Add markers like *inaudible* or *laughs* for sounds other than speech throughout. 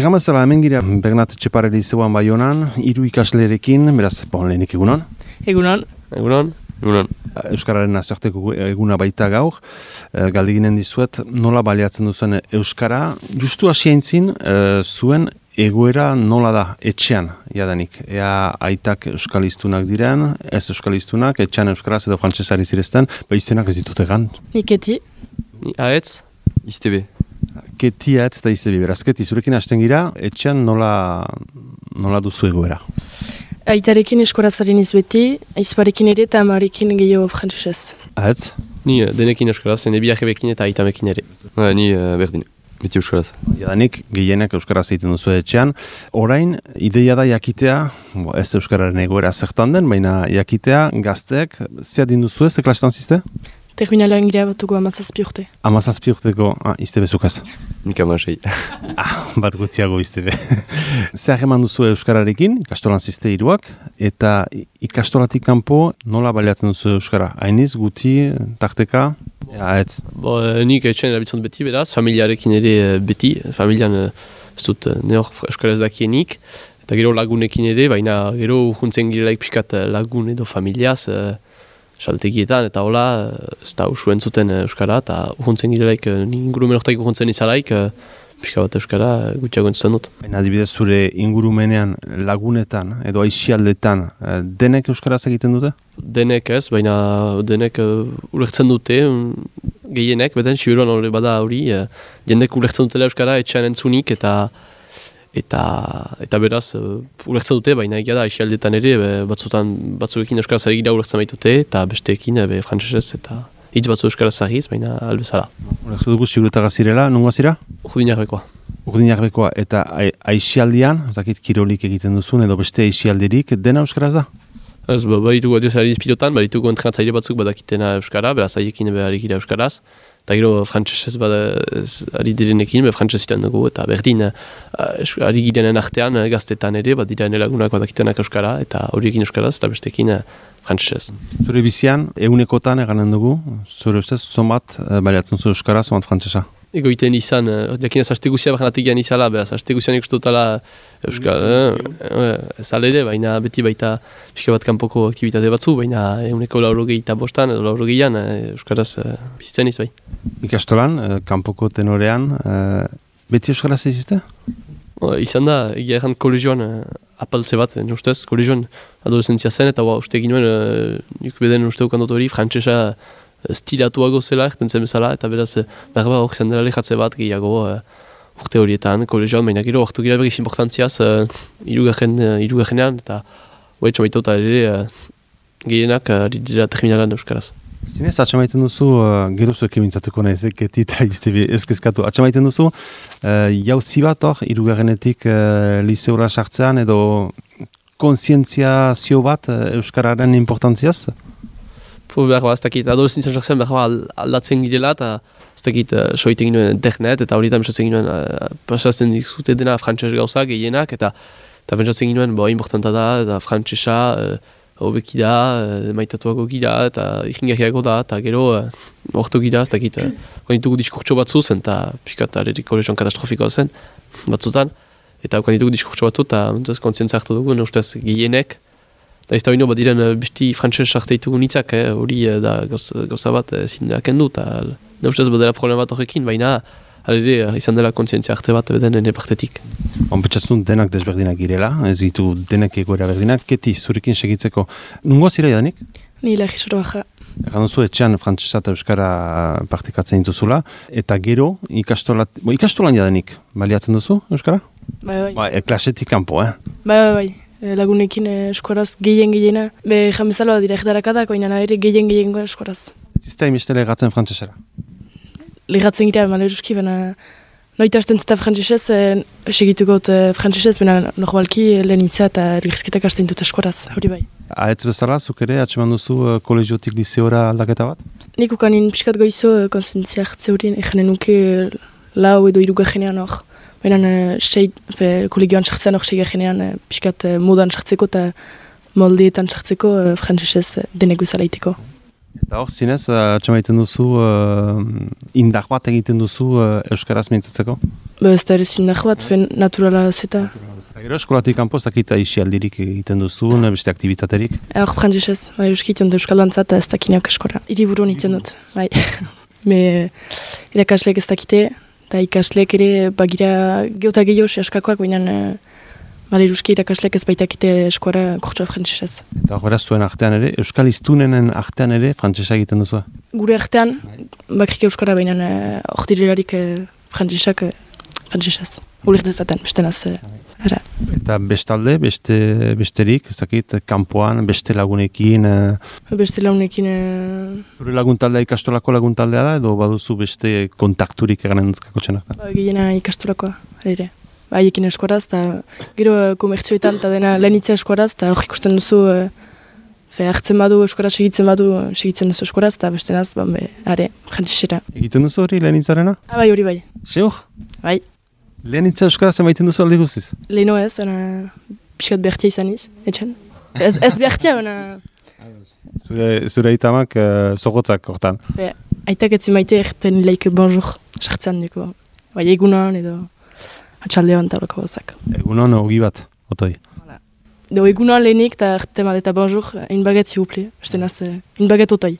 Egan bezala hemen gira Bernat Txepareli zeuan bai honan, iru ikaslerekin, beraz, bon, lehenik egunon. Egunon. Egunon. Egunon. Euskararen nazioarteko eguna baita gaur, e, galdiginen dizuet, nola baliatzen duzuen Euskara, justu hasientzin e, zuen egoera nola da etxean, jadanik. Ea aitak euskalistunak diren, ez euskalistunak, etxean euskaraz edo frantzesari zirezten, ba izenak ez ditut egan. Niketi. Ni aetz, iztebe ketia ez da izabi, beraz, keti, zurekin hasten gira, etxean nola, nola duzu egoera? Aitarekin eskorazaren izbeti, aizparekin ere eta amarekin gehiago frantzesez. Ahetz? Ni uh, denekin euskaraz, ene biakebekin eta aitamekin ere. Uh, ni uh, berdin, beti euskaraz. Jadanik, gehienak euskaraz egiten duzu etxean. Orain, ideia da jakitea, bo, ez euskararen egoera zertan den, baina jakitea, gazteek, zea dinduzu ez, eklastan zizte? Terminalean gira batuko amazazpi urte. Amazazpi urteko, ah, izte bezukaz. Nik amasei. *laughs* ah, bat gutiago izte be. *laughs* Zer eman duzu Euskararekin, ikastolan ziste iruak, eta ikastolatik kanpo nola baliatzen duzu Euskara? Hainiz, guti, tarteka? Ja, ez. Bo, eh, nik etxen erabitzen beti beraz, familiarekin ere eh, beti, familian eh, ez dut neor Euskaraz dakienik, eta gero lagunekin ere, baina gero juntzen girelaik pixkat lagun edo familiaz, saltegietan, eta hola, ez da usuen zuten Euskara, eta urhuntzen girelaik, ingurumen ortaik urhuntzen izalaik, pixka bat Euskara gutxiago entzuten dut. Baina adibidez zure ingurumenean lagunetan edo aixialdetan denek Euskaraz egiten dute? Denek ez, baina denek uh, ulertzen dute, gehienek, beten, siberuan bada hori, uh, jendek ulertzen dutela Euskara etxean entzunik, eta eta eta beraz uh, ulertzen dute baina egia da esialdetan ere batzutan batzuekin euskaraz ari gira ulertzen baitute eta besteekin be frantsesez eta hitz batzu euskaraz zahiz baina albezala ulertzen dugu siguretaga zirela nungoa zira? Urdinarbekoa Urdinarbekoa eta aixialdian zakit kirolik egiten duzun edo beste aixialdirik dena euskaraz da? Ez, ba, baditu gaudio zari pilotan, baditu entrenatzaile batzuk badakitena euskara, beraz haiekin behar gira euskaraz eta gero frantzesez bada ari direnekin, be frantzesitan dugu, eta berdin uh, ari girenen artean uh, gaztetan ere, bat dira lagunak badakitenak euskara, eta horiekin euskaraz, eta bestekin uh, frantzesez. Zure bizian, eunekotan eganen dugu, zure ustez, zomat uh, baliatzen zu euskara, zomat frantzesa? Egoiten izan, uh, jakinez haste guzia bakan izala, beraz, haste guzian ikustutala Euskal, eh, ez alere, baina beti baita pixka bat kanpoko aktivitate batzu, baina eguneko laurogei eta bostan, edo laurogeian, uh, Euskaraz uh, bizitzen iz, bai. Ikastolan, uh, kanpoko tenorean, uh, beti Euskaraz izizte? Uh, izan da, egia erran kolegioan uh, apaltze bat, ustez, kolegioan adolescentzia zen, eta uste egin nuen, uh, nik beden uste hori, frantzesa, stilatuago zela, erten zen bezala, eta beraz, eh, berba hor zen dela lehatze bat gehiago uh, urte horietan, kolegioan, baina gero, hartu gira berriz importantziaz, uh, irugarrenean, eta hori txamaito eta ere uh, gehienak uh, dira terminalan euskaraz. Zinez, atxamaiten duzu, uh, gero zuek emintzatuko nahi, zeketi eta iztebi ezkezkatu. Atxamaiten duzu, uh, jauzi bat hor, irugarrenetik uh, liseura sartzean, edo konsientziazio bat uh, euskararen importantziaz? Fu behar ba, ez dakit, adolescentzia jartzen behar ba aldatzen girela, eta ez dakit, uh, soiten ginoen internet, eta horietan pentsatzen ginoen, uh, pasatzen dizute dena frantxez gauza gehienak, eta eta pentsatzen ginoen, bo, importanta da, eta frantzesa, uh, hobeki da, uh, maitatuago gira, eta ikingarriago da, eta gero, uh, orto gira, ez dakit, uh, ditugu diskurtso batzu zen, eta piskat, areriko legion katastrofikoa zen, batzutan, eta ditugu diskurtso batzu, eta kontzientzia hartu dugu, ustez gehienek, Da ez da bino, badiren uh, besti frantzes sarteitu nitzak, eh, hori eh, da gauza bat eh, zindeak endu, eta ne ustez badela problema bat horrekin, baina alere izan dela kontzientzia arte bat beden ene partetik. Onpetsatzen denak desberdinak girela, ez ditu denak egoera berdinak, keti zurekin segitzeko. Nungo zira edanik? Ni lehi zuru baxa. Egan duzu, etxean frantzesa eta euskara partikatzen dituzula, eta gero ikastolat, bo, ikastolan jadanik, baliatzen duzu euskara? Bai, bai. Ba, e, klasetik kanpo, eh? Bai, bai, bai. Eh, lagunekin eh, eskoraz gehien gehiena. Be jamezalo dira egitarakadak, oinan ere gehien gehien eskoraz. Zizta imiste legatzen frantzesera? Legatzen gira, maleruski, baina noita hasten zita frantzesez, e, segituko dut frantzesez, baina normalki lehen izan eta lirrizketak hasten dut eskoraz, hori bai. Ahetz bezala, zuk ere, atseman duzu kolegiotik liseora aldaketa bat? Nik ukanin piskat goizo konsentzia hartze horien, eganen nuke lau edo irugajenean hor Baina uh, kolegioan sartzen hor seiga jenean uh, piskat uh, modan sartzeko eta moldietan sartzeko uh, frantzesez uh, denek bezala iteko. Eta hor, zinez, uh, egiten duzu, uh, indar bat egiten duzu uh, Euskaraz mintzatzeko? Ba, ez da ere zindar bat, fen naturala zeta. Eta gero eskolatik kanpo ez dakita isi egiten duzu, beste aktivitaterik? Hor, frantzesez, bai, euskiten du euskal dantzat ez dakinak eskola. Iri buru nintzen dut, bai. *laughs* Me, irakasleek ez dakite, eta ikasleek ere bagira geota gehiago askakoak, baina uh, Bale, Euski irakasleak ez baitakite eskuara kurtsua frantzesez. Eta hori zuen artean ere, Euskal Iztunenen artean ere frantzesa egiten duzu? Gure artean, bakrik Euskara baina hor uh, direlarik uh, frantzesak frantzesez. Ulik dezaten, beste naz. Uh, Eta bestalde, beste, besterik, ez dakit, kanpoan, beste lagunekin? Uh... Beste lagunekin... Uh... Zure laguntaldea ikastolako laguntaldea da, edo baduzu beste kontakturik eganen duzkako txenak? Ba, Gehiena ikastolakoa, ere haiekin eskoraz, eta gero uh, komertzioetan eta dena lehenitza eskoraz, eta hori ikusten duzu, uh, fe, hartzen badu eskoraz segitzen badu, segitzen duzu eskoraz, eta beste naz, ban be, are, jantzisera. Egiten duzu hori lehenitzarena? Ah, bai, hori bai. Seur? Bai. Lehenitza eskoraz emaiten duzu aldi guztiz? Leheno ez, ona, pixkat bertia izan iz, etxen. Ez, ez bertia, ona... Zure, zure itamak uh, zogotzak hortan? Fe, aitak etzi maite erten leike bonjour, sartzen duko. Bai, egunan edo atxalde hon taurako gozak. Egunon hogi bat, otoi. Do egunon lehenik eta tema eta bonjour, in baget s'il vous plaît, beste naz, in baget otoi.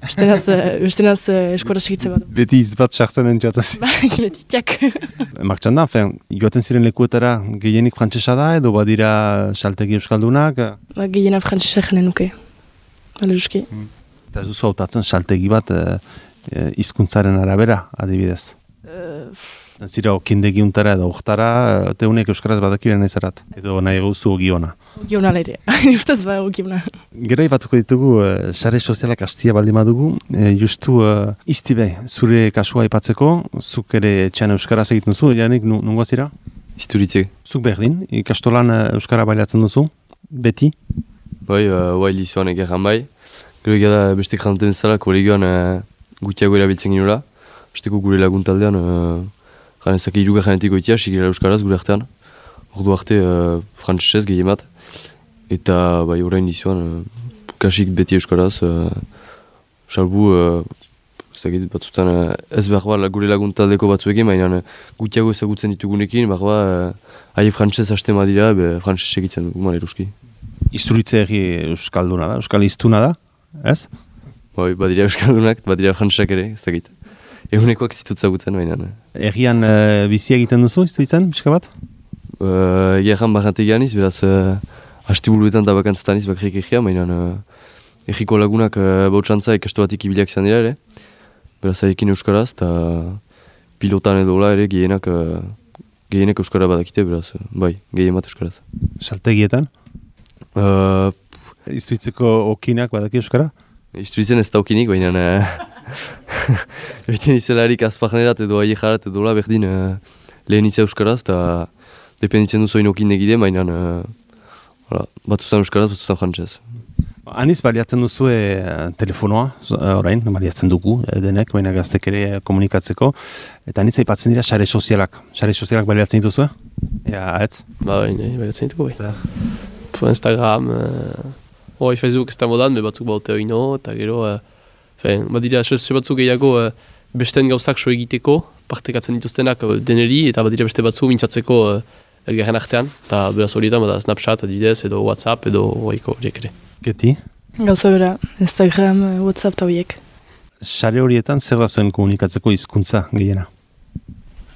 Beste naz, beste naz eskora segitzen bat. Beti izbat sartzen entzuataz. Bai, beti tiak. *laughs* Martxan da, fen, joaten ziren lekuetara gehienik frantzesa da edo badira saltegi euskaldunak? Ba, gehiena frantzesa jenen nuke. Hala euski. Hmm. Eta ez duzu hautatzen saltegi bat hizkuntzaren arabera, adibidez? Uh, Zira, okindegi untara edo oktara, teunek euskaraz badaki beren ezarat. Edo nahi guzu ogiona. Ogiona lehre, hain *laughs* ustez ba ogiona. Gera batuko ditugu, uh, sare sozialak hastia baldi madugu, uh, justu uh, iztibe, zure kasua ipatzeko, zuk ere txan euskaraz egiten duzu, janik nungo zira? Izturitzek. Zuk berdin, ikastolan uh, euskara bailatzen duzu, beti? Bai, uh, bai lizuan egeran bai. Gero gara beste kranten zela, kolegioan uh, gutiago erabiltzen ginula. Azteko gure laguntaldean, uh, Ganezak iruga janetik goitia, sigila euskaraz gure artean. Ordu arte uh, frantzesez gehiemat. Eta bai orain dizuan, uh, kasik beti euskaraz. Uh, salbu, uh, zagit, batzutan uh, ez behar ba, gure laguntaldeko batzuekin, baina uh, gutiago ezagutzen ditugunekin, behar ba, uh, ahi frantzesez haste be frantzesez egitzen dugu, eruski. Izturitze egi euskalduna da, euskal iztuna da, ez? Bai, badira euskaldunak, badira frantzesak ere, ez dakit. *laughs* Egunekoak zitutza gutzen baina. Egian uh, bizi egiten duzu, iztu izan, pixka bat? Uh, Egian barrante ganiz, beraz, uh, hasti buluetan da bakantzetan iz bakrik egia, baina uh, egiko lagunak uh, bautxantza ikastu batik ibiliak izan dira ere. Beraz, ekin euskaraz, eta pilotan edo ere gehienak, uh, gehienek euskara badakite, beraz, uh, bai, gehien bat euskaraz. Saltegietan? Uh, Iztuitzeko okinak badaki euskara? Iztuitzen ez da okinik, baina... Uh, *laughs* *laughs* Beten izelarik azpagnerat edo aie jarat edo la berdin uh, lehen izan euskaraz eta dependitzen duzu inokin egide, baina uh, batzutan euskaraz, batzutan jantzez. Aniz baliatzen duzu e, telefonoa, orain, baliatzen dugu, e, denek, baina gaztek ere komunikatzeko. Eta aniz aipatzen dira sare sozialak. Sare sozialak baliatzen dituzu? Ea, ez? Ba, bai, baliatzen ditugu, bai. Instagram, uh, Facebook ez da modan, batzuk baute oino, eta gero... Uh, Fein, badira, sozio batzuk gehiago uh, besten gauzak so egiteko, partekatzen dituztenak uh, deneri, eta badira beste batzu mintzatzeko uh, elgarren artean. Eta beraz horietan, bada Snapchat, adibidez, edo WhatsApp, edo oiko horiek ere. Geti? Gauza bera, Instagram, WhatsApp eta horiek. Sare horietan zer da zuen komunikatzeko hizkuntza gehiena?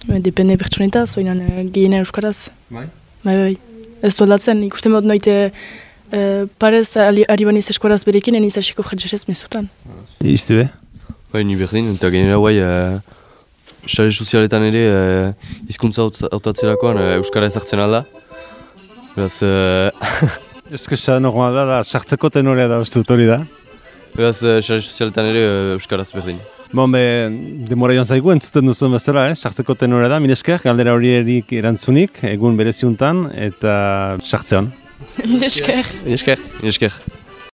Depende pertsonetaz, oinan gehiena euskaraz. Bai? Bai, bai. Ez du aldatzen, ikusten mod noite Uh, parez, ari baniz eskoraz berekin, eniz asiko frantzesez mesutan. Izte be? Bai, ni berdin, eta genera guai, uh, sare sozialetan ere, uh, izkuntza autatzerakoan uh, Euskara ezartzen alda. Beraz... Uh, Euskara normal da, sartzeko tenorea da, uste hori da. Beraz, uh, sare sozialetan ere, uh, Euskaraz berdin. Bon, be, demora joan zaigu, entzuten duzuen bezala, eh? sartzeko tenorea da, minesker, galdera hori erik erantzunik, egun bereziuntan, eta sartzean. Jusker. Jusker. Jusker.